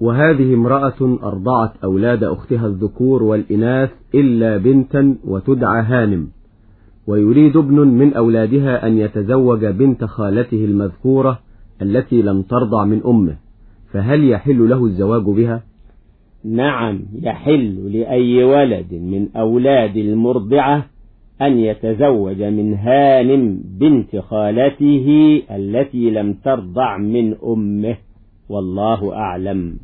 وهذه امرأة أرضعت أولاد أختها الذكور والإناث إلا بنتا وتدعى هانم. ويريد ابن من أولادها أن يتزوج بنت خالته المذكورة التي لم ترضع من أمه. فهل يحل له الزواج بها؟ نعم يحل لأي ولد من أولاد المرضعة أن يتزوج من هانم بنت خالته التي لم ترضع من أمه. والله أعلم.